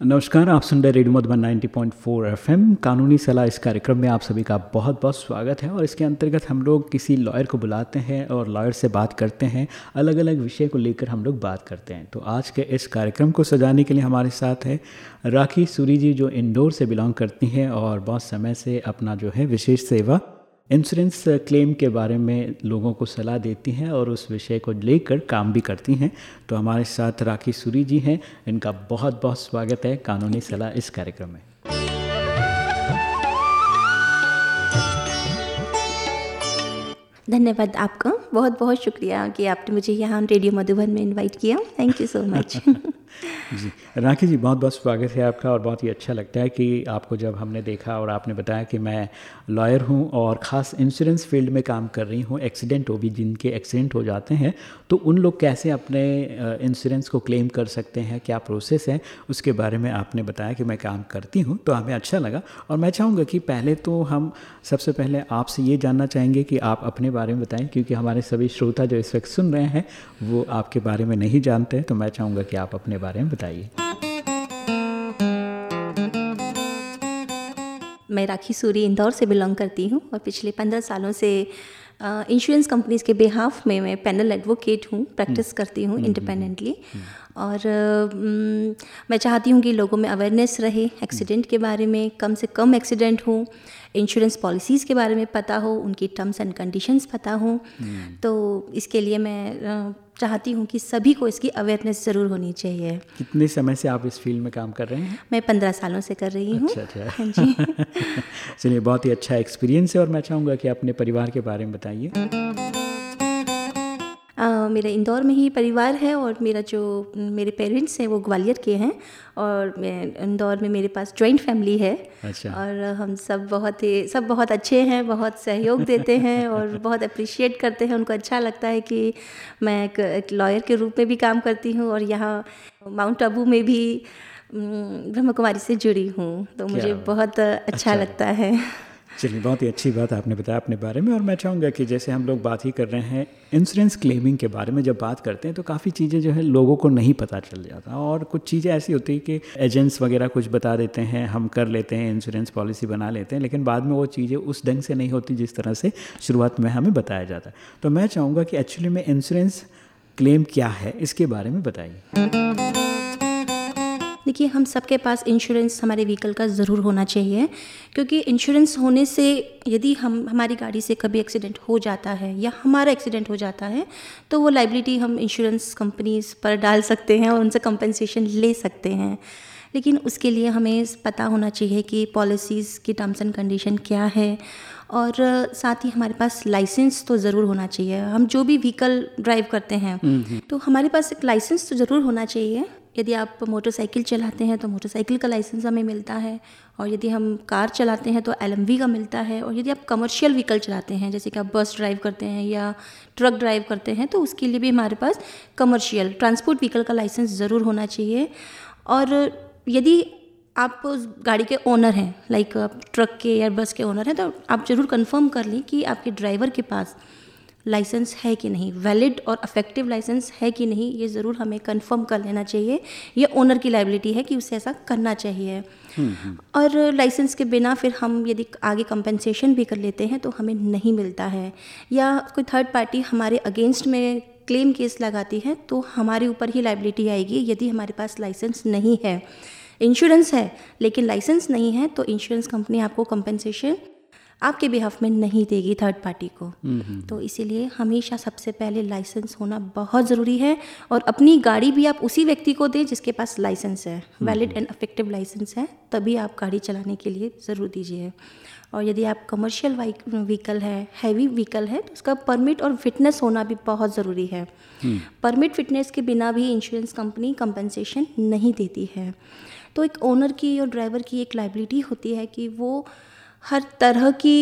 नमस्कार, आप सुन रहे रेडियो मधुबन नाइन्टी 90.4 एफएम। कानूनी सलाह इस कार्यक्रम में आप सभी का बहुत बहुत स्वागत है और इसके अंतर्गत हम लोग किसी लॉयर को बुलाते हैं और लॉयर से बात करते हैं अलग अलग विषय को लेकर हम लोग बात करते हैं। तो आज के इस कार्यक्रम को सजाने के लिए हमारे साथ है राखी सूरी जी, जो इंदौर से बिलोंग करती हैं और बहुत समय से अपना जो है विशेष सेवा इंश्योरेंस क्लेम के बारे में लोगों को सलाह देती हैं और उस विषय को लेकर काम भी करती हैं। तो हमारे साथ राखी सूरी जी हैं। इनका बहुत बहुत स्वागत है। कानूनी सलाह इस कार्यक्रम में। धन्यवाद आपका। बहुत बहुत शुक्रिया कि आपने मुझे यहाँ रेडियो मधुबन में इनवाइट किया। Thank you so much ji, Rakhi ji बहुत बहुत स्वागत है आपका और बहुत ही अच्छा लगता है कि आपको जब हमने देखा और आपने बताया कि मैं लॉयर हूँ और ख़ास इंश्योरेंस फ़ील्ड में काम कर रही हूँ एक्सीडेंट हो भी जिनके एक्सीडेंट हो जाते हैं तो उन लोग कैसे अपने इंश्योरेंस को क्लेम कर सकते हैं, क्या प्रोसेस है, उसके बारे में आपने बताया कि मैं काम करती हूँ तो हमें अच्छा लगा। और मैं चाहूँगा कि पहले तो हम सबसे पहले आपसे ये जानना चाहेंगे कि आप अपने बारे में बताएँ, क्योंकि हमारे सभी श्रोता जो इस वक्त सुन रहे हैं, वो आपके बारे में नहीं जानते तो मैं चाहूँगा कि आप अपने बारे में बताइए। मैं राखी सूरी इंदौर से बिलोंग करती हूँ और पिछले पंद्रह सालों से इंश्योरेंस कंपनीज़ के बिहाफ में मैं पैनल एडवोकेट हूँ प्रैक्टिस हम्म। करती हूँ इंडिपेंडेंटली और हम्म, और मैं चाहती हूँ कि लोगों में अवेयरनेस रहे एक्सीडेंट के बारे में कम से कम एक्सीडेंट हो इंश्योरेंस पॉलिसीज़ के बारे में पता हो उनकी टर्म्स एंड कंडीशंस पता हो। तो इसके लिए मैं चाहती हूँ कि सभी को इसकी अवेयरनेस ज़रूर होनी चाहिए। कितने समय से आप इस फ़ील्ड में काम कर रहे हैं? मैं पंद्रह सालों से कर रही हूँ। अच्छा अच्छा। हाँ जी। चलिए बहुत ही अच्छा एक्सपीरियंस है और मैं चाहूँगा कि अपने परिवार के बारे में बताइए। मेरा इंदौर में ही परिवार है और मेरा जो मेरे पेरेंट्स हैं वो ग्वालियर के हैं और इंदौर में मेरे पास जॉइंट फैमिली है। अच्छा। और हम सब बहुत ही सब बहुत अच्छे हैं बहुत सहयोग देते हैं और बहुत अप्रिशिएट करते हैं। उनको अच्छा लगता है कि मैं एक, एक लॉयर के रूप में भी काम करती हूँ और यहाँ माउंट आबू में भी ब्रह्म कुमारी से जुड़ी हूँ। तो मुझे बहुत अच्छा, अच्छा। लगता है। चलिए, बहुत ही अच्छी बात आपने बताया अपने बारे में और मैं चाहूँगा कि जैसे हम लोग बात ही कर रहे हैं इंश्योरेंस क्लेमिंग के बारे में, जब बात करते हैं तो काफ़ी चीज़ें जो है लोगों को नहीं पता चल जाता और कुछ चीज़ें ऐसी होती है कि एजेंट्स वगैरह कुछ बता देते हैं, हम कर लेते हैं इंश्योरेंस पॉलिसी बना लेते हैं, लेकिन बाद में वो चीज़ें उस ढंग से नहीं होती जिस तरह से शुरुआत में हमें बताया जाता तो मैं चाहूँगा कि एक्चुअली में इंश्योरेंस क्लेम क्या है, इसके बारे में बताइए। देखिए हम सबके पास इंश्योरेंस हमारे व्हीकल का ज़रूर होना चाहिए क्योंकि इंश्योरेंस होने से यदि हम हमारी गाड़ी से कभी एक्सीडेंट हो जाता है या हमारा एक्सीडेंट हो जाता है तो वो लाइबिलिटी हम इंश्योरेंस कंपनीज़ पर डाल सकते हैं और उनसे कंपनसेशन ले सकते हैं। लेकिन उसके लिए हमें पता होना चाहिए कि पॉलिसीज़ की टर्म्स एंड कंडीशन क्या है और साथ ही हमारे पास लाइसेंस तो ज़रूर होना चाहिए। हम जो भी व्हीकल ड्राइव करते हैं हम्म, हम्म। तो हमारे पास एक लाइसेंस तो ज़रूर होना चाहिए। यदि आप मोटरसाइकिल चलाते हैं तो मोटरसाइकिल का लाइसेंस हमें मिलता है और यदि हम कार चलाते हैं तो एल का मिलता है और यदि आप कमर्शियल व्हीकल चलाते हैं, जैसे कि आप बस ड्राइव करते हैं या ट्रक ड्राइव करते हैं तो उसके लिए भी हमारे पास कमर्शियल, ट्रांसपोर्ट व्हीकल का लाइसेंस ज़रूर होना चाहिए। और यदि आप उस गाड़ी के ओनर हैं, लाइक आप ट्रक के या बस के ओनर हैं तो आप ज़रूर कंफर्म कर लें कि आपके ड्राइवर के पास लाइसेंस है कि नहीं? वैलिड और अफेक्टिव लाइसेंस है कि नहीं? ये ज़रूर हमें कंफर्म कर लेना चाहिए। ये ओनर की लाइबिलिटी है कि उसे ऐसा करना चाहिए। हम्म, हम्म। और लाइसेंस के बिना फिर हम यदि आगे कंपनसेशन भी कर लेते हैं तो हमें नहीं मिलता है। या कोई थर्ड पार्टी हमारे अगेंस्ट में क्लेम केस लगाती है तो हमारे ऊपर ही लाइबिलिटी आएगी यदि हमारे पास लाइसेंस नहीं है। इंश्योरेंस है लेकिन लाइसेंस नहीं है तो इंश्योरेंस कंपनी आपको कंपनसेशन आपके बिहाफ में नहीं देगी थर्ड पार्टी को। हम्म, हम्म, तो इसीलिए हमेशा सबसे पहले लाइसेंस होना बहुत ज़रूरी है और अपनी गाड़ी भी आप उसी व्यक्ति को दें जिसके पास लाइसेंस है। वैलिड एंड अफेक्टिव लाइसेंस है तभी आप गाड़ी चलाने के लिए ज़रूर दीजिए। और यदि आप कमर्शियल व्हीकल है हैवी व्हीकल है तो उसका परमिट और फिटनेस होना भी बहुत ज़रूरी है। परमिट हम्म। फिटनेस के बिना भी इंश्योरेंस कंपनी कंपनसेशन नहीं देती है। तो एक ओनर की और ड्राइवर की एक लाइबिलिटी होती है कि वो हर तरह की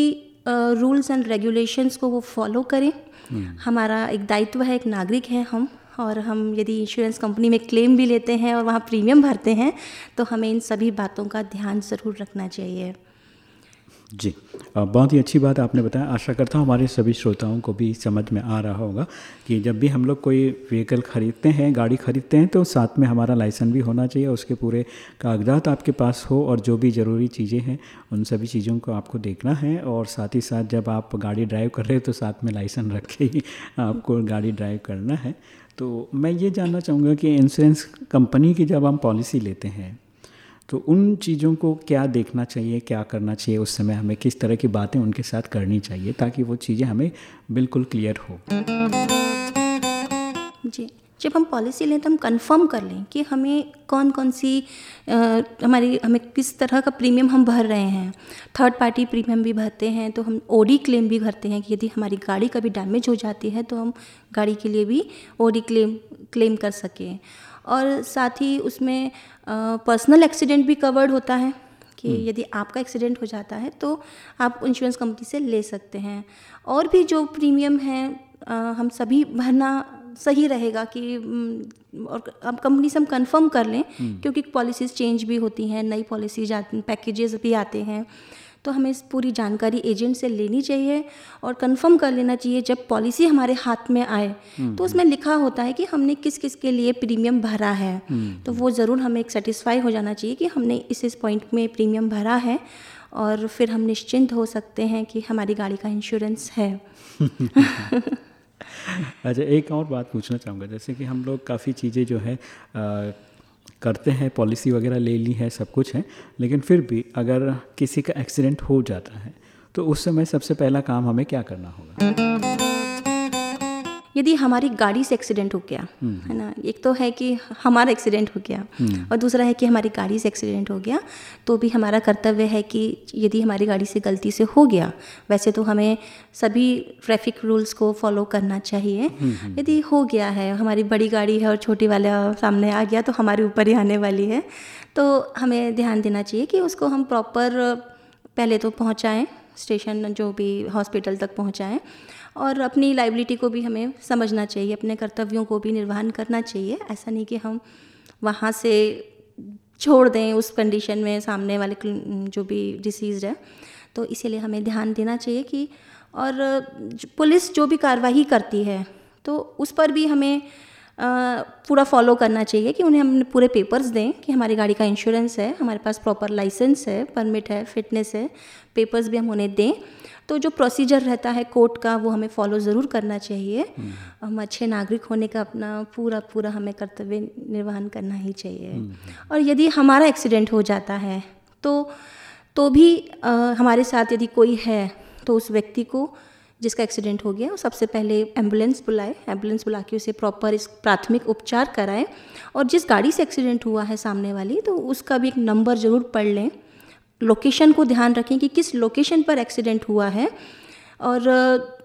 रूल्स एंड रेगुलेशंस को वो फॉलो करें हम्म। हमारा एक दायित्व है एक नागरिक है हम और हम यदि इंश्योरेंस कंपनी में क्लेम भी लेते हैं और वहाँ प्रीमियम भरते हैं तो हमें इन सभी बातों का ध्यान ज़रूर रखना चाहिए जी। बहुत ही अच्छी बात आपने बताया। आशा करता हूँ हमारे सभी श्रोताओं को भी समझ में आ रहा होगा कि जब भी हम लोग कोई व्हीकल ख़रीदते हैं, गाड़ी ख़रीदते हैं तो साथ में हमारा लाइसेंस भी होना चाहिए, उसके पूरे कागजात आपके पास हो और जो भी ज़रूरी चीज़ें हैं, उन सभी चीज़ों को आपको देखना है और साथ ही साथ जब आप गाड़ी ड्राइव कर रहे हो तो साथ में लाइसेंस रख के ही आपको गाड़ी ड्राइव करना है। तो मैं ये जानना चाहूँगा कि इंश्योरेंस कंपनी की जब हम पॉलिसी लेते हैं तो उन चीज़ों को क्या देखना चाहिए क्या करना चाहिए उस समय हमें किस तरह की बातें उनके साथ करनी चाहिए ताकि वो चीज़ें हमें बिल्कुल क्लियर हो। जी जब हम पॉलिसी लें तो हम कंफर्म कर लें कि हमें कौन कौन सी आ, हमारी हमें किस तरह का प्रीमियम हम भर रहे हैं। थर्ड पार्टी प्रीमियम भी भरते हैं तो हम ओडी क्लेम भी भरते हैं कि यदि हमारी गाड़ी कभी डैमेज हो जाती है तो हम गाड़ी के लिए भी ओडी क्लेम क्लेम कर सकें। और साथ ही उसमें पर्सनल एक्सीडेंट भी कवर्ड होता है कि हम्म। यदि आपका एक्सीडेंट हो जाता है तो आप इंश्योरेंस कंपनी से ले सकते हैं और भी जो प्रीमियम है हम सभी भरना सही रहेगा कि और अब कंपनी से हम कंफर्म कर लें हम्म। क्योंकि पॉलिसीज़ चेंज भी होती हैं नई पॉलिसीज़ आती पैकेजेस भी आते हैं तो हमें इस पूरी जानकारी एजेंट से लेनी चाहिए और कंफर्म कर लेना चाहिए जब पॉलिसी हमारे हाथ में आए तो उसमें लिखा होता है कि हमने किस किस के लिए प्रीमियम भरा है। तो वो ज़रूर हमें एक सेटिस्फाई हो जाना चाहिए कि हमने इस इस पॉइंट में प्रीमियम भरा है और फिर हम निश्चिंत हो सकते हैं कि हमारी गाड़ी का इंश्योरेंस है। अच्छा एक और बात पूछना चाहूँगा। जैसे कि हम लोग काफ़ी चीज़ें जो है करते हैं पॉलिसी वगैरह ले ली है, सब कुछ है, लेकिन फिर भी अगर किसी का एक्सीडेंट हो जाता है तो उस समय सबसे पहला काम हमें क्या करना होगा? यदि हमारी गाड़ी से एक्सीडेंट हो गया हम्म। है ना? एक तो है कि हमारा एक्सीडेंट हो गया हम्म। और दूसरा है कि हमारी गाड़ी से एक्सीडेंट हो गया तो भी हमारा कर्तव्य है कि यदि हमारी गाड़ी से गलती से हो गया वैसे तो हमें सभी ट्रैफ़िक रूल्स को फॉलो करना चाहिए। हम्म, यदि हो गया है हमारी बड़ी गाड़ी है और छोटी वाला सामने आ गया तो हमारे ऊपर ही आने वाली है। तो हमें ध्यान देना चाहिए कि उसको हम प्रॉपर पहले तो पहुँचाएँ स्टेशन जो भी हॉस्पिटल तक पहुँचाएँ। और अपनी लाइबिलिटी को भी हमें समझना चाहिए, अपने कर्तव्यों को भी निर्वहन करना चाहिए। ऐसा नहीं कि हम वहाँ से छोड़ दें उस कंडीशन में सामने वाले जो भी डिसीज़ है। तो इसीलिए हमें ध्यान देना चाहिए कि, और पुलिस जो भी कार्रवाई करती है तो उस पर भी हमें पूरा फॉलो करना चाहिए कि उन्हें हम पूरे पेपर्स दें कि हमारी गाड़ी का इंश्योरेंस है, हमारे पास प्रॉपर लाइसेंस है परमिट है फिटनेस है पेपर्स भी हम उन्हें दें। तो जो प्रोसीजर रहता है कोर्ट का वो हमें फॉलो ज़रूर करना चाहिए हम्म। हम अच्छे नागरिक होने का अपना पूरा पूरा हमें कर्तव्य निर्वहन करना ही चाहिए हम्म। और यदि हमारा एक्सीडेंट हो जाता है तो तो भी आ, हमारे साथ यदि कोई है तो उस व्यक्ति को जिसका एक्सीडेंट हो गया सबसे पहले एंबुलेंस बुलाए एंबुलेंस बुला के उसे प्रॉपर इस प्राथमिक उपचार कराएँ और जिस गाड़ी से एक्सीडेंट हुआ है सामने वाली तो उसका भी एक नंबर ज़रूर पढ़ लें लोकेशन को ध्यान रखें कि किस लोकेशन पर एक्सीडेंट हुआ है और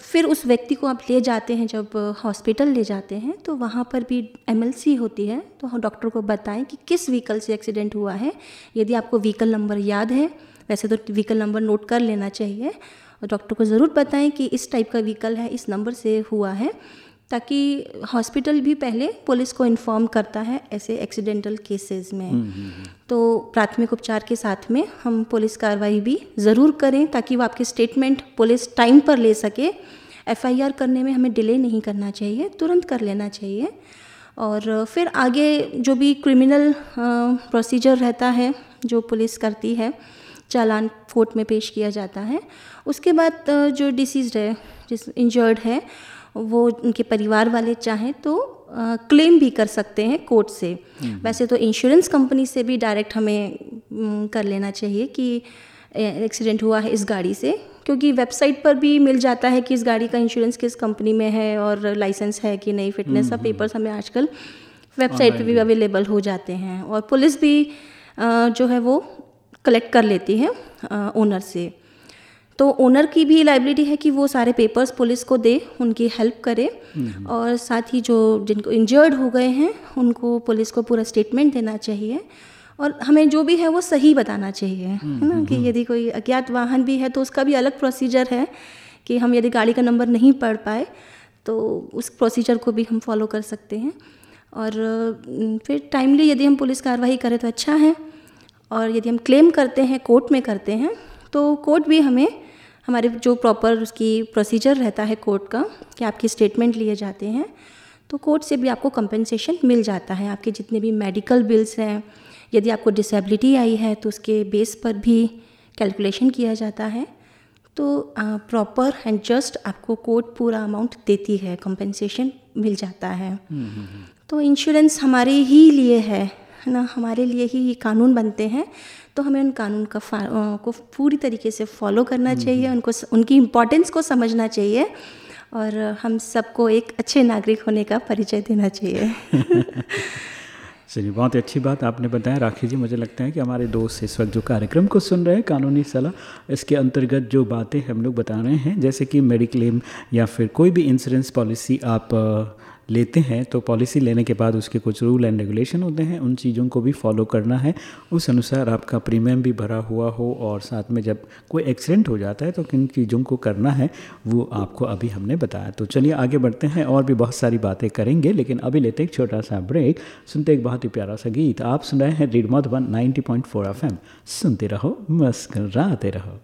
फिर उस व्यक्ति को आप ले जाते हैं जब हॉस्पिटल ले जाते हैं तो वहाँ पर भी एमएलसी होती है। तो डॉक्टर को बताएँ कि किस व्हीकल से एक्सीडेंट हुआ है। यदि आपको व्हीकल नंबर याद है, वैसे तो व्हीकल नंबर नोट कर लेना चाहिए। और डॉक्टर को ज़रूर बताएँ कि इस टाइप का व्हीकल है, इस नंबर से हुआ है। ताकि हॉस्पिटल भी पहले पुलिस को इन्फॉर्म करता है ऐसे एक्सीडेंटल केसेस में। हम्म, हम्म, हम्म। तो प्राथमिक उपचार के साथ में हम पुलिस कार्रवाई भी ज़रूर करें ताकि वो आपके स्टेटमेंट पुलिस टाइम पर ले सके। एफआईआर करने में हमें डिले नहीं करना चाहिए तुरंत कर लेना चाहिए। और फिर आगे जो भी क्रिमिनल प्रोसीजर रहता है जो पुलिस करती है चालान कोर्ट में पेश किया जाता है। उसके बाद जो डिसीज़ है जिस इंजर्ड है वो उनके परिवार वाले चाहें तो क्लेम भी कर सकते हैं कोर्ट से। हम्म। वैसे तो इंश्योरेंस कंपनी से भी डायरेक्ट हमें कर लेना चाहिए कि एक्सीडेंट हुआ है इस गाड़ी से क्योंकि वेबसाइट पर भी मिल जाता है कि इस गाड़ी का इंश्योरेंस किस कंपनी में है और लाइसेंस है कि नहीं फिटनेस का पेपर्स हमें आजकल वेबसाइट पे भी अवेलेबल हो जाते हैं। और पुलिस भी जो है वो कलेक्ट कर लेती है ओनर से। तो ओनर की भी लाइबिलिटी है कि वो सारे पेपर्स पुलिस को दे उनकी हेल्प करे। हम्म। और साथ ही जो जिनको इंजर्ड हो गए हैं उनको पुलिस को पूरा स्टेटमेंट देना चाहिए। और हमें जो भी है वो सही बताना चाहिए है ना? हम्म, कि हम्म, यदि कोई अज्ञात वाहन भी है तो उसका भी अलग प्रोसीजर है कि हम यदि गाड़ी का नंबर नहीं पढ़ पाए तो उस प्रोसीजर को भी हम फॉलो कर सकते हैं। और फिर टाइमली यदि हम पुलिस कार्रवाई करें तो अच्छा है। और यदि हम क्लेम करते हैं कोर्ट में करते हैं तो कोर्ट भी हमें हमारे जो प्रॉपर उसकी प्रोसीजर रहता है कोर्ट का कि आपकी स्टेटमेंट लिए जाते हैं तो कोर्ट से भी आपको कंपनसेशन मिल जाता है। आपके जितने भी मेडिकल बिल्स हैं यदि आपको डिसेबिलिटी आई है तो उसके बेस पर भी कैलकुलेशन किया जाता है। तो प्रॉपर एंड जस्ट आपको कोर्ट पूरा अमाउंट देती है कंपनसेशन मिल जाता है। हम्म, हम्म, हम्म। तो इंश्योरेंस हमारे ही लिए है है ना? हमारे लिए ही ये कानून बनते हैं। तो हमें उन कानून का को पूरी तरीके से फॉलो करना चाहिए उनको उनकी इम्पोर्टेंस को समझना चाहिए और हम सबको एक अच्छे नागरिक होने का परिचय देना चाहिए। चलिए बहुत अच्छी बात आपने बताया। राखी जी मुझे लगता है कि हमारे दोस्त इस वक्त जो कार्यक्रम को सुन रहे हैं कानूनी सलाह इसके अंतर्गत जो बातें हम लोग बता रहे हैं जैसे कि मेडिक्लेम या फिर कोई भी इंश्योरेंस पॉलिसी आप लेते हैं तो पॉलिसी लेने के बाद उसके कुछ रूल एंड रेगुलेशन होते हैं, उन चीज़ों को भी फॉलो करना है। उस अनुसार आपका प्रीमियम भी भरा हुआ हो और साथ में जब कोई एक्सीडेंट हो जाता है तो किन चीज़ों को करना है, वो आपको अभी हमने बताया। तो चलिए आगे बढ़ते हैं और भी बहुत सारी बातें करेंगे, लेकिन अभी लेते एक छोटा सा ब्रेक। सुनते एक बहुत ही प्यारा सा गीत। आप सुन रहे हैं रीड मधुबन नाइनटी पॉइंट सुनते रहो मस्कर रहो।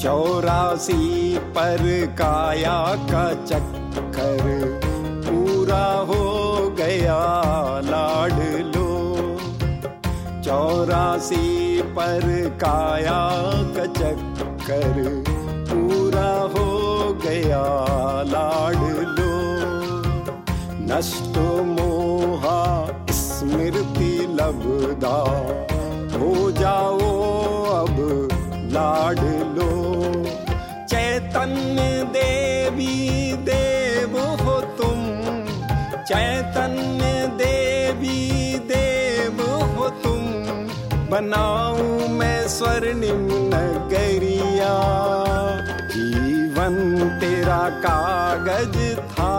चौरासी पर काया का चक्कर पूरा हो गया लाड लो। चौरासी पर काया का चक्कर पूरा हो गया लाड लो। नष्ट मोहा स्मृति लबदा हो जाओ बनाऊँ मैं स्वर्णिम नगरिया। जीवन तेरा कागज़ था।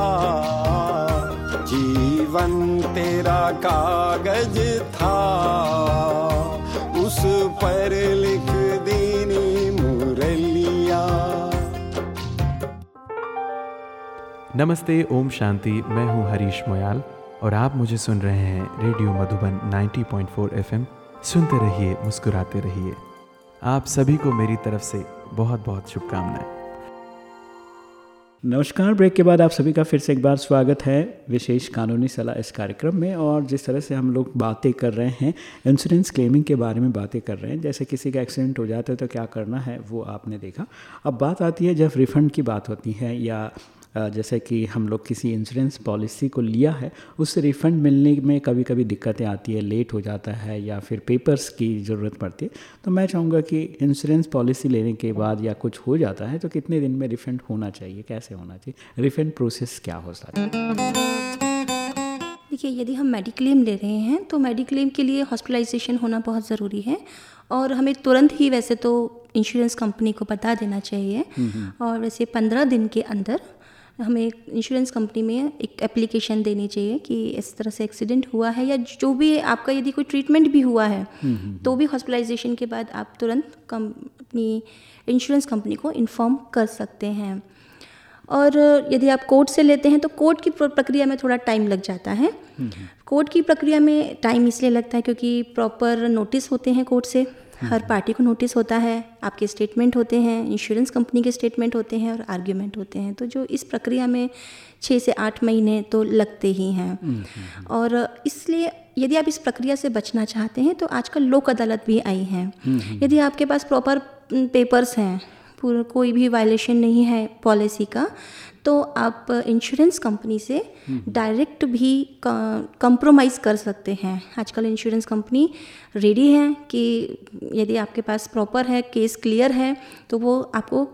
जीवन तेरा कागज़ था। उस पर लिख देनी मुरलिया। नमस्ते, ओम शांति। मैं हूँ हरीश मोयाल और आप मुझे सुन रहे हैं रेडियो मधुबन 90.4 एफएम। सुनते रहिए, मुस्कुराते रहिए। आप सभी को मेरी तरफ़ से बहुत बहुत शुभकामनाएँ। नमस्कार, ब्रेक के बाद आप सभी का फिर से एक बार स्वागत है विशेष कानूनी सलाह इस कार्यक्रम में और जिस तरह से हम लोग बातें कर रहे हैं इंश्योरेंस क्लेमिंग के बारे में बातें कर रहे हैं, जैसे किसी का एक्सीडेंट हो जाता है तो क्या करना है, वो आपने देखा। अब बात आती है जब रिफ़ंड की बात होती है या जैसे कि हम लोग किसी इंश्योरेंस पॉलिसी को लिया है उससे रिफ़ंड मिलने में कभी कभी दिक्कतें आती है लेट हो जाता है या फिर पेपर्स की ज़रूरत पड़ती है। तो मैं चाहूँगा कि इंश्योरेंस पॉलिसी लेने के बाद या कुछ हो जाता है तो कितने दिन में रिफ़ंड होना चाहिए कैसे होना चाहिए रिफ़ंड प्रोसेस क्या हो सकता है? देखिए यदि हम मेडिक्लेम ले रहे हैं तो मेडिक्लेम के लिए हॉस्पिटलाइजेशन होना बहुत ज़रूरी है और हमें तुरंत ही वैसे तो इंश्योरेंस कंपनी को बता देना चाहिए और वैसे पंद्रह दिन के अंदर हमें इंश्योरेंस कंपनी में एक एप्लीकेशन देनी चाहिए कि इस तरह से एक्सीडेंट हुआ है या जो भी आपका यदि कोई ट्रीटमेंट भी हुआ है तो भी हॉस्पिटलाइजेशन के बाद आप तुरंत कंपनी इंश्योरेंस कंपनी को इन्फॉर्म कर सकते हैं। और यदि आप कोर्ट से लेते हैं तो कोर्ट की प्रक्रिया में थोड़ा टाइम लग जाता है। कोर्ट की प्रक्रिया में टाइम इसलिए लगता है क्योंकि प्रॉपर नोटिस होते हैं कोर्ट से। हर पार्टी को नोटिस होता है आपके स्टेटमेंट होते हैं इंश्योरेंस कंपनी के स्टेटमेंट होते हैं और आर्ग्यूमेंट होते हैं। तो जो इस प्रक्रिया में छः से आठ महीने तो लगते ही हैं। और इसलिए यदि आप इस प्रक्रिया से बचना चाहते हैं तो आजकल लोक अदालत भी आई हैं। यदि आपके पास प्रॉपर पेपर्स हैं पूरा कोई भी वायलेशन नहीं है पॉलिसी का तो आप इंश्योरेंस कंपनी से डायरेक्ट भी कंप्रोमाइज़ कर सकते हैं। आजकल इंश्योरेंस कंपनी रेडी है कि यदि आपके पास प्रॉपर है केस क्लियर है तो वो आपको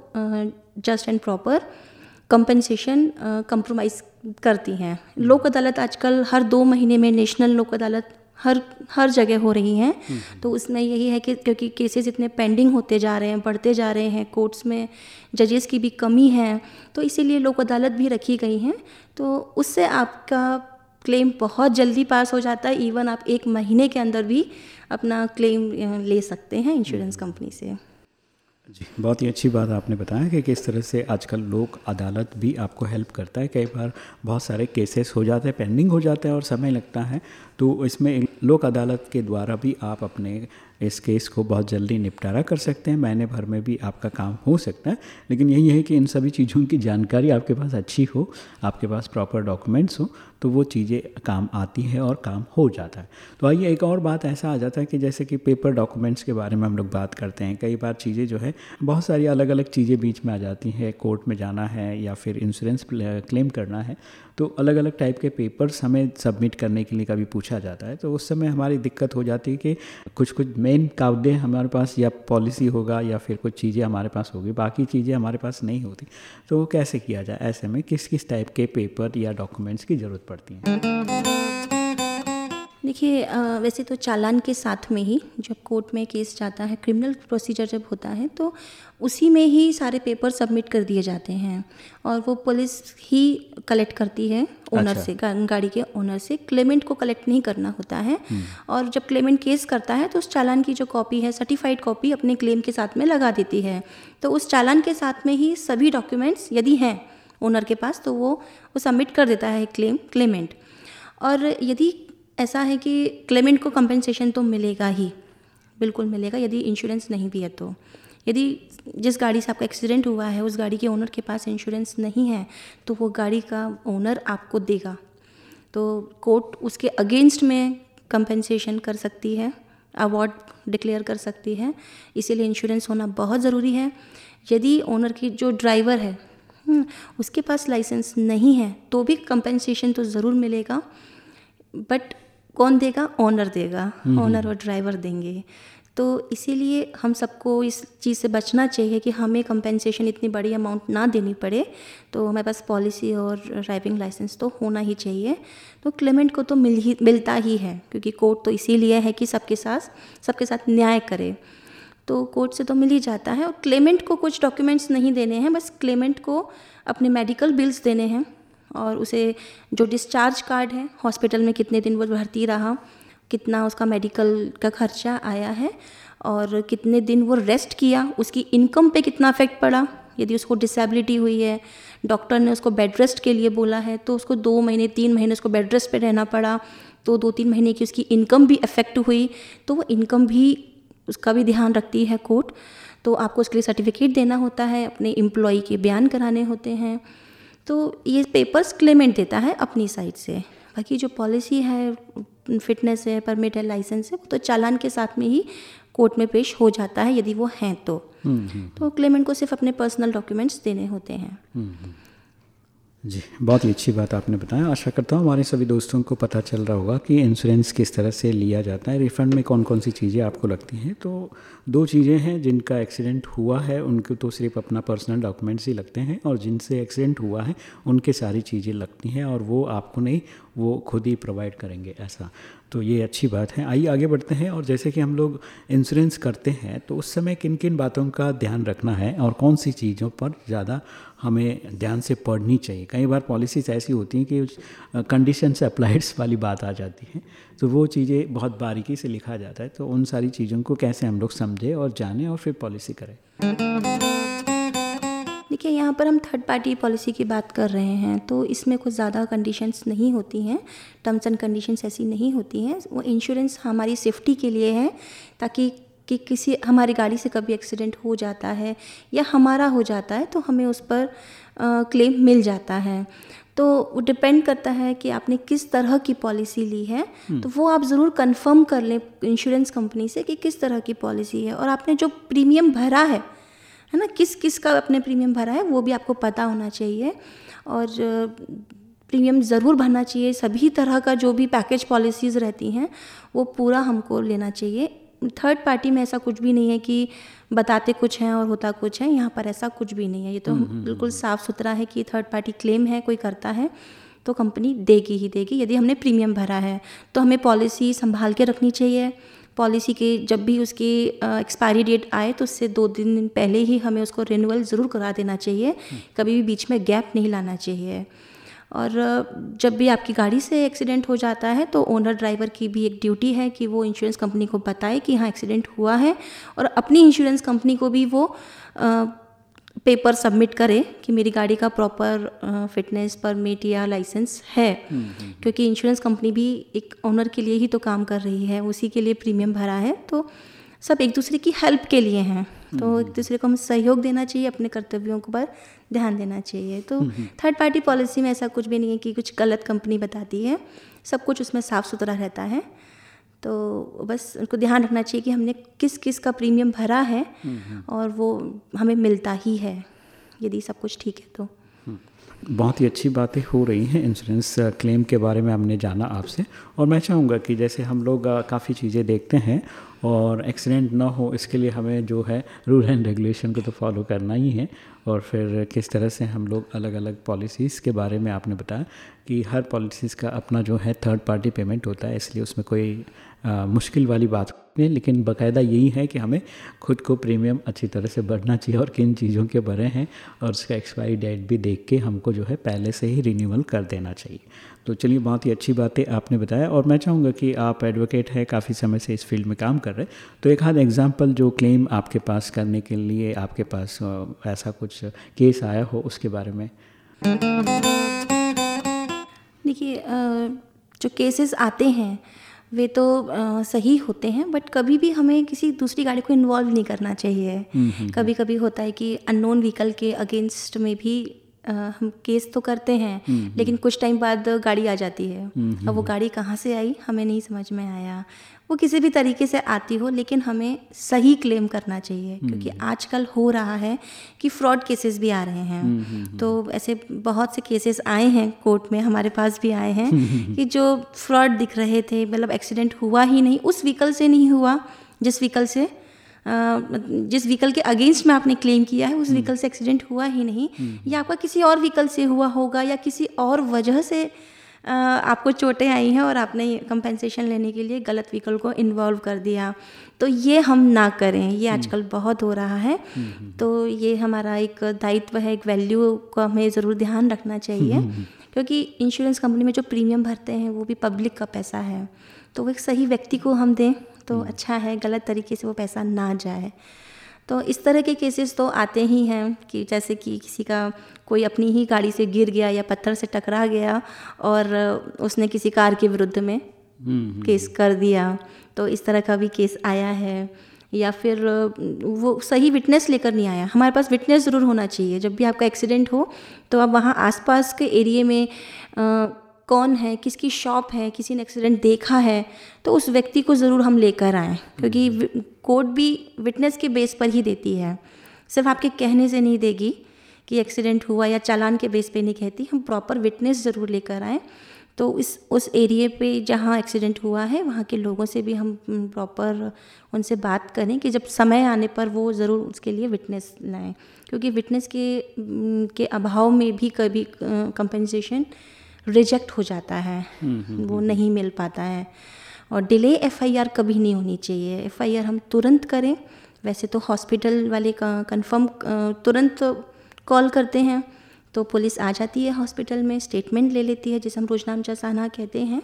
just and proper compensation compromise करती हैं। लोक अदालत आजकल हर दो महीने में नेशनल लोक अदालत हर हर जगह हो रही हैं। तो उसमें यही है कि क्योंकि केसेस इतने पेंडिंग होते जा रहे हैं बढ़ते जा रहे हैं कोर्ट्स में जजेस की भी कमी है तो इसीलिए लोक अदालत भी रखी गई हैं। तो उससे आपका क्लेम बहुत जल्दी पास हो जाता है इवन आप एक महीने के अंदर भी अपना क्लेम ले सकते हैं इंश्योरेंस कंपनी से। जी, बहुत ही अच्छी बात आपने बताया कि किस तरह से आजकल लोक अदालत भी आपको हेल्प करता है। कई बार बहुत सारे केसेस हो जाते हैं पेंडिंग हो जाते हैं और समय लगता है। तो इसमें लोक अदालत के द्वारा भी आप अपने इस केस को बहुत जल्दी निपटारा कर सकते हैं। महीने भर में भी आपका काम हो सकता है। लेकिन यही है कि इन सभी चीज़ों की जानकारी आपके पास अच्छी हो, आपके पास प्रॉपर डॉक्यूमेंट्स हो तो वो चीज़ें काम आती हैं और काम हो जाता है। तो आइए एक और बात ऐसा आ जाता है कि जैसे कि पेपर डॉक्यूमेंट्स के बारे में हम लोग बात करते हैं। कई बार चीज़ें जो है, बहुत सारी अलग अलग चीज़ें बीच में आ जाती हैं। कोर्ट में जाना है या फिर इंश्योरेंस क्लेम करना है तो अलग अलग टाइप के पेपर्स हमें सबमिट करने के लिए कभी पूछा जाता है। तो उस समय हमारी दिक्कत हो जाती है कि कुछ कुछ मेन काउडे हमारे पास या पॉलिसी होगा या फिर कुछ चीज़ें हमारे पास होगी, बाकी चीज़ें हमारे पास नहीं होती। तो वो कैसे किया जाए? ऐसे में किस किस टाइप के पेपर या डॉक्यूमेंट्स की ज़रूरत पड़ती है। देखिए वैसे तो चालान के साथ में ही जब कोर्ट में केस जाता है क्रिमिनल प्रोसीजर जब होता है तो उसी में ही सारे पेपर सबमिट कर दिए जाते हैं और वो पुलिस ही कलेक्ट करती है ओनर अच्छा। से गा, गाड़ी के ओनर से। क्लेमेंट को कलेक्ट नहीं करना होता है और जब क्लेमेंट केस करता है तो उस चालान की जो कॉपी है सर्टिफाइड कॉपी अपने क्लेम के साथ में लगा देती है। तो उस चालान के साथ में ही सभी डॉक्यूमेंट्स यदि हैं ओनर के पास तो वो वो सबमिट कर देता है क्लेम क्लेमेंट और यदि ऐसा है कि क्लेमेंट को कंपेंसेशन तो मिलेगा ही, बिल्कुल मिलेगा, यदि इंश्योरेंस नहीं भी है तो। यदि जिस गाड़ी से आपका एक्सीडेंट हुआ है, उस गाड़ी के ओनर के पास इंश्योरेंस नहीं है तो वो गाड़ी का ओनर आपको देगा। तो कोर्ट उसके अगेंस्ट में कंपेंसेशन कर सकती है अवार्ड डिक्लेयर कर सकती है। इसीलिए इंश्योरेंस होना बहुत ज़रूरी है। यदि ओनर की जो ड्राइवर है उसके पास लाइसेंस नहीं है तो भी कंपेंसेशन तो ज़रूर मिलेगा बट कौन देगा? ओनर देगा ओनर और ड्राइवर देंगे। तो इसीलिए हम सबको इस चीज़ से बचना चाहिए कि हमें कंपेंसेशन इतनी बड़ी अमाउंट ना देनी पड़े तो हमारे पास पॉलिसी और ड्राइविंग लाइसेंस तो होना ही चाहिए। तो क्लेमेंट को तो मिल ही मिलता ही है क्योंकि कोर्ट तो इसीलिए है कि सबके साथ सबके साथ न्याय करे। तो कोर्ट से तो मिल ही जाता है और क्लेमेंट को कुछ डॉक्यूमेंट्स नहीं देने हैं, बस क्लेमेंट को अपने मेडिकल बिल्स देने हैं और उसे जो डिस्चार्ज कार्ड है हॉस्पिटल में कितने दिन वो भर्ती रहा, कितना उसका मेडिकल का खर्चा आया है और कितने दिन वो रेस्ट किया, उसकी इनकम पे कितना अफेक्ट पड़ा, यदि उसको डिसेबिलिटी हुई है डॉक्टर ने उसको बेड रेस्ट के लिए बोला है तो उसको दो महीने, तीन महीने उसको बेड रेस्ट पे रहना पड़ा तो दो तीन महीने की उसकी इनकम भी अफेक्ट हुई तो वो इनकम भी उसका भी ध्यान रखती है कोर्ट तो आपको उसके लिए सर्टिफिकेट देना होता है अपने एम्प्लॉय के बयान कराने होते हैं। तो ये पेपर्स क्लेमेंट देता है अपनी साइड से। बाकी जो पॉलिसी है फिटनेस है परमिट है लाइसेंस है वो तो चालान के साथ में ही कोर्ट में पेश हो जाता है यदि वो हैं तो। हम्म, हम्म। तो क्लेमेंट को सिर्फ़ अपने पर्सनल डॉक्यूमेंट्स देने होते हैं। हम्म, जी, बहुत ही अच्छी बात आपने बताया। आशा करता हूँ हमारे सभी दोस्तों को पता चल रहा होगा कि इंश्योरेंस किस तरह से लिया जाता है। रिफ़ंड में कौन कौन सी चीज़ें आपको लगती हैं? तो दो चीज़ें हैं जिनका एक्सीडेंट हुआ है, उनको तो सिर्फ़ अपना पर्सनल डॉक्यूमेंट्स ही लगते हैं और जिनसे एक्सीडेंट हुआ है, उनके सारी चीज़ें लगती हैं और वो आपको नहीं, वो खुद ही प्रोवाइड करेंगे ऐसा। तो ये अच्छी बात है। आइए आगे बढ़ते हैं और जैसे कि हम लोग इंश्योरेंस करते हैं तो उस समय किन किन बातों का ध्यान रखना है और कौन सी चीज़ों पर ज़्यादा हमें ध्यान से पढ़नी चाहिए। कई बार पॉलिसीज़ ऐसी होती हैं कि कंडीशन से अप्लाइड्स वाली बात आ जाती है। तो वो चीज़ें बहुत बारीकी से लिखा जाता है। तो उन सारी चीज़ों को कैसे हम लोग समझें और जानें और फिर पॉलिसी करें? देखिए, यहाँ पर हम थर्ड पार्टी पॉलिसी की बात कर रहे हैं। तो इसमें कुछ ज़्यादा कंडीशंस नहीं होती हैं। टर्म्स एंड कंडीशंस ऐसी नहीं होती हैं। वो इंश्योरेंस हमारी सेफ्टी के लिए है ताकि कि किसी हमारी गाड़ी से कभी एक्सीडेंट हो जाता है या हमारा हो जाता है तो हमें उस पर क्लेम मिल जाता है। तो वो डिपेंड करता है कि आपने किस तरह की पॉलिसी ली है। हम्म। तो वो आप ज़रूर कंफर्म कर लें इंश्योरेंस कंपनी से कि किस तरह की पॉलिसी है। और आपने जो प्रीमियम भरा है है ना किस किस का अपने प्रीमियम भरा है वो भी आपको पता होना चाहिए। और प्रीमियम ज़रूर भरना चाहिए। सभी तरह का जो भी पैकेज पॉलिसीज़ रहती हैं वो पूरा हमको लेना चाहिए। थर्ड पार्टी में ऐसा कुछ भी नहीं है कि बताते कुछ हैं और होता कुछ है यहाँ पर ऐसा कुछ भी नहीं है। ये तो हम्म, हम्म, बिल्कुल हम्म। साफ़ सुथरा है कि थर्ड पार्टी क्लेम है कोई करता है तो कंपनी देगी ही देगी। यदि हमने प्रीमियम भरा है तो हमें पॉलिसी संभाल के रखनी चाहिए। पॉलिसी के जब भी उसकी एक्सपायरी डेट आए तो उससे दो दिन पहले ही हमें उसको रिन्यूअल ज़रूर करा देना चाहिए। कभी भी बीच में गैप नहीं लाना चाहिए। और जब भी आपकी गाड़ी से एक्सीडेंट हो जाता है तो ओनर ड्राइवर की भी एक ड्यूटी है कि वो इंश्योरेंस कंपनी को बताए कि हाँ एक्सीडेंट हुआ है और अपनी इंश्योरेंस कंपनी को भी वो आ, पेपर सबमिट करे कि मेरी गाड़ी का प्रॉपर फिटनेस परमिट या लाइसेंस है हम्म, हम्म, हम्म। क्योंकि इंश्योरेंस कंपनी भी एक ओनर के लिए ही तो काम कर रही है उसी के लिए प्रीमियम भरा है तो सब एक दूसरे की हेल्प के लिए हैं तो एक दूसरे को हम सहयोग देना चाहिए अपने कर्तव्यों के पर ध्यान देना चाहिए। तो थर्ड पार्टी पॉलिसी में ऐसा कुछ भी नहीं है कि कुछ गलत कंपनी बताती है। सब कुछ उसमें साफ़ सुथरा रहता है। तो बस उनको ध्यान रखना चाहिए कि हमने किस किस का प्रीमियम भरा है और वो हमें मिलता ही है यदि सब कुछ ठीक है तो। बहुत ही अच्छी बातें हो रही हैं इंश्योरेंस क्लेम के बारे में हमने जाना आपसे। और मैं चाहूँगा कि जैसे हम लोग काफ़ी चीज़ें देखते हैं और एक्सीडेंट ना हो, इसके लिए हमें जो है रूल एंड रेगुलेशन को तो फॉलो करना ही है। और फिर किस तरह से हम लोग अलग अलग पॉलिसीज़ के बारे में आपने बताया। कि हर पॉलिसीज़ का अपना जो है थर्ड पार्टी पेमेंट होता है इसलिए उसमें कोई आ, मुश्किल वाली बात नहीं लेकिन बाकायदा यही है कि हमें खुद को प्रीमियम अच्छी तरह से भरना चाहिए और किन चीज़ों के भरे हैं और उसका एक्सपायरी डेट भी देख के हमको जो है पहले से ही रिन्यूअल कर देना चाहिए। तो चलिए बहुत ही अच्छी बातें आपने बताया और मैं चाहूँगा कि आप एडवोकेट हैं काफ़ी समय से इस फ़ील्ड में काम कर रहे तो एक हाथ एग्ज़ाम्पल जो क्लेम आपके पास करने के लिए आपके पास ऐसा कुछ केस आया हो उसके बारे में? देखिए जो केसेस आते हैं वे तो आ, सही होते हैं बट कभी भी हमें किसी दूसरी गाड़ी को इन्वॉल्व नहीं करना चाहिए। कभी कभी होता है कि अननोन व्हीकल के अगेंस्ट में भी आ, हम केस तो करते हैं लेकिन कुछ टाइम बाद गाड़ी आ जाती है। अब वो गाड़ी कहाँ से आई हमें नहीं समझ में आया। वो किसी भी तरीके से आती हो लेकिन हमें सही क्लेम करना चाहिए क्योंकि आजकल हो रहा है कि फ्रॉड केसेस भी आ रहे हैं। तो ऐसे बहुत से केसेस आए हैं कोर्ट में हमारे पास भी आए हैं कि जो फ्रॉड दिख रहे थे मतलब एक्सीडेंट हुआ ही नहीं उस व्हीकल से नहीं हुआ जिस व्हीकल से जिस व्हीकल के अगेंस्ट में आपने क्लेम किया है उस व्हीकल से एक्सीडेंट हुआ ही नहीं। या आपका किसी और व्हीकल से हुआ होगा या किसी और वजह से आपको चोटें आई हैं और आपने कंपेंसेशन लेने के लिए गलत व्हीकल को इन्वॉल्व कर दिया। तो ये हम ना करें ये आजकल बहुत हो रहा है। तो ये हमारा एक दायित्व है एक वैल्यू को हमें ज़रूर ध्यान रखना चाहिए। क्योंकि इंश्योरेंस कंपनी में जो प्रीमियम भरते हैं वो भी पब्लिक का पैसा है। तो वो एक सही व्यक्ति को हम दें तो अच्छा है गलत तरीके से वो पैसा ना जाए। तो इस तरह के केसेस तो आते ही हैं कि जैसे कि किसी का कोई अपनी ही गाड़ी से गिर गया या पत्थर से टकरा गया और उसने किसी कार के विरुद्ध में केस कर दिया तो इस तरह का भी केस आया है। या फिर वो सही विटनेस लेकर नहीं आया। हमारे पास विटनेस ज़रूर होना चाहिए। जब भी आपका एक्सीडेंट हो तो आप वहाँ आसपास के एरिए में आ, कौन है किसकी शॉप है किसी ने एक्सीडेंट देखा है तो उस व्यक्ति को ज़रूर हम लेकर आएँ क्योंकि कोर्ट भी विटनेस के बेस पर ही देती है। सिर्फ़ आपके कहने से नहीं देगी कि एक्सीडेंट हुआ या चालान के बेस पे नहीं कहती हम प्रॉपर विटनेस ज़रूर लेकर आएँ। तो इस उस एरिए पे जहाँ एक्सीडेंट हुआ है वहाँ के लोगों से भी हम प्रॉपर उनसे बात करें कि जब समय आने पर वो ज़रूर उसके लिए विटनेस लाएँ क्योंकि विटनेस के के अभाव में भी कभी कंपनसेशन रिजेक्ट हो जाता है वो नहीं मिल पाता है। और डिले एफआईआर कभी नहीं होनी चाहिए। एफआईआर हम तुरंत करें। वैसे तो हॉस्पिटल वाले का कंफर्म तुरंत कॉल करते हैं तो पुलिस आ जाती है हॉस्पिटल में स्टेटमेंट ले लेती है जिसे हम रोजनाम जसाना कहते हैं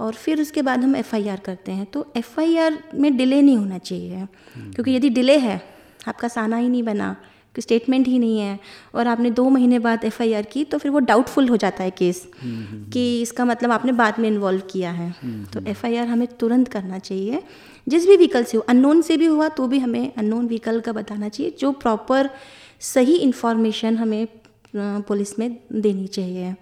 और फिर उसके बाद हम एफआईआर करते हैं। तो एफआईआर में डिले नहीं होना चाहिए क्योंकि यदि डिले है आपका साना ही नहीं बना कि स्टेटमेंट ही नहीं है। और आपने दो महीने बाद एफआईआर की तो फिर वो डाउटफुल हो जाता है केस कि इसका मतलब आपने बाद में इन्वॉल्व किया है। तो एफआईआर हमें तुरंत करना चाहिए। जिस भी व्हीकल से हो अननोन से भी हुआ तो भी हमें अननोन व्हीकल का बताना चाहिए जो प्रॉपर सही इन्फॉर्मेशन हमें पुलिस में देनी चाहिए।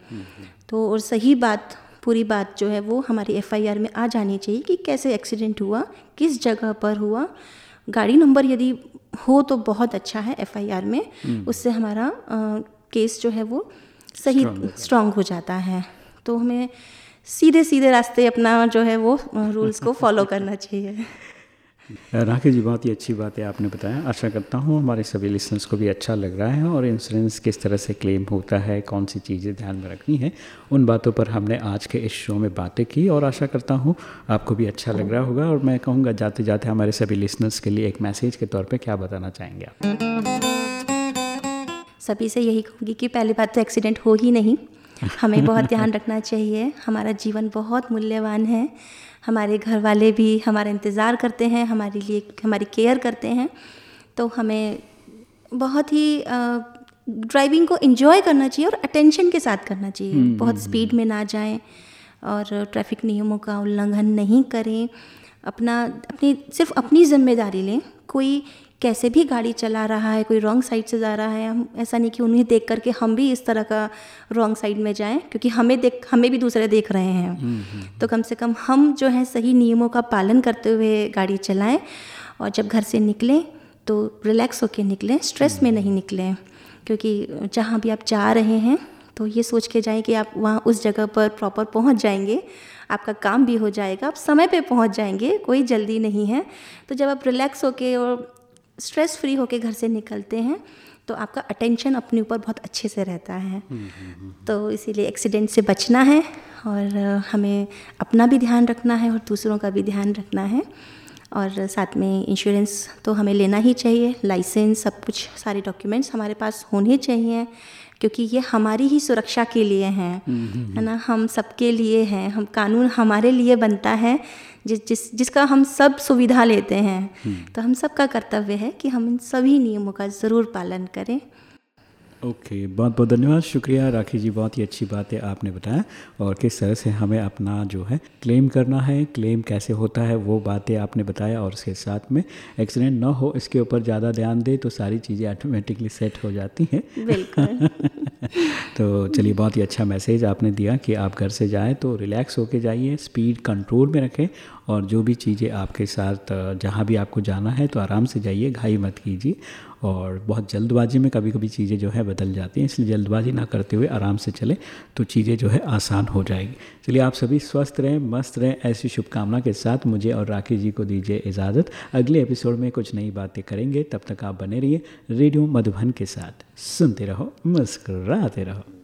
तो और सही बात पूरी बात जो है वो हमारी एफआईआर में आ जानी चाहिए कि कैसे एक्सीडेंट हुआ किस जगह पर हुआ। गाड़ी नंबर यदि हो तो बहुत अच्छा है एफआईआर में। हम्म। उससे हमारा आ, केस जो है वो सही स्ट्रांग हो जाता है। तो हमें सीधे सीधे रास्ते अपना जो है वो रूल्स को फॉलो करना चाहिए। राकेश जी बहुत ही अच्छी बात है आपने बताया। आशा करता हूँ हमारे सभी लिसनर्स को भी अच्छा लग रहा है और इंश्योरेंस किस तरह से क्लेम होता है कौन सी चीज़ें ध्यान में रखनी है उन बातों पर हमने आज के इस शो में बातें की और आशा करता हूँ आपको भी अच्छा लग रहा होगा। और मैं कहूँगा जाते जाते हमारे सभी लिसनर्स के लिए एक मैसेज के तौर पर क्या बताना चाहेंगे आप? सभी से यही कहूँगी कि पहली बात तो एक्सीडेंट हो ही नहीं। हमें बहुत ध्यान रखना चाहिए। हमारा जीवन बहुत मूल्यवान है। हमारे घर वाले भी हमारा इंतज़ार करते हैं हमारे लिए हमारी केयर करते हैं तो हमें बहुत ही ड्राइविंग को इन्जॉय करना चाहिए और अटेंशन के साथ करना चाहिए। हम्म, बहुत स्पीड हम्म, हम्म। में ना जाएँ और ट्रैफ़िक नियमों का उल्लंघन नहीं करें। अपना अपनी सिर्फ़ अपनी ज़िम्मेदारी लें। कोई कैसे भी गाड़ी चला रहा है कोई रॉन्ग साइड से जा रहा है हम ऐसा नहीं कि उन्हें देख करके हम भी इस तरह का रॉन्ग साइड में जाएँ क्योंकि हमें देख हमें भी दूसरे देख रहे हैं हम्म, हम्म, हम्म। तो कम से कम हम जो है सही नियमों का पालन करते हुए गाड़ी चलाएँ और जब घर से निकलें तो रिलैक्स होकर निकलें स्ट्रेस में नहीं निकलें क्योंकि जहाँ भी आप जा रहे हैं तो ये सोच के जाएँ कि आप वहाँ उस जगह पर प्रॉपर पहुँच जाएँगे आपका काम भी हो जाएगा आप समय पे पहुँच जाएँगे कोई जल्दी नहीं है तो जब आप रिलैक्स होके और स्ट्रेस फ्री होके घर से निकलते हैं तो आपका अटेंशन अपने ऊपर बहुत अच्छे से रहता है। हम्म, हम्म, हम्म, तो इसीलिए एक्सीडेंट से बचना है और हमें अपना भी ध्यान रखना है और दूसरों का भी ध्यान रखना है। और साथ में इंश्योरेंस तो हमें लेना ही चाहिए। लाइसेंस सब कुछ सारे डॉक्यूमेंट्स हमारे पास होने चाहिए क्योंकि ये हमारी ही सुरक्षा के लिए हैं। है ना? हम सबके लिए हैं। हम कानून हमारे लिए बनता है जिस जिस जिसका हम सब सुविधा लेते हैं। हम्म। तो हम सबका कर्तव्य है कि हम इन सभी नियमों का ज़रूर पालन करें। ओके okay, बहुत बहुत धन्यवाद। शुक्रिया राखी जी बहुत ही अच्छी बात है आपने बताया और किस तरह से हमें अपना जो है क्लेम करना है क्लेम कैसे होता है वो बातें आपने बताया और उसके साथ में एक्सीडेंट ना हो इसके ऊपर ज़्यादा ध्यान दे तो सारी चीज़ें ऑटोमेटिकली सेट हो जाती हैं। तो चलिए बहुत ही अच्छा मैसेज आपने दिया कि आप घर से जाएँ तो रिलैक्स होके जाइए स्पीड कंट्रोल में रखें और जो भी चीज़ें आपके साथ जहाँ भी आपको जाना है तो आराम से जाइए घाई मत कीजिए। और बहुत जल्दबाजी में कभी कभी चीज़ें जो है बदल जाती हैं, इसलिए जल्दबाजी ना करते हुए आराम से चलें तो चीज़ें जो है आसान हो जाएगी। चलिए आप सभी स्वस्थ रहें, मस्त रहें, ऐसी शुभकामना के साथ मुझे और राखी जी को दीजिए इजाज़त। अगले एपिसोड में कुछ नई बातें करेंगे, तब तक आप बने रहिए रेडियो मधुबन के साथ। सुनते रहो, मुस्कराते रहो।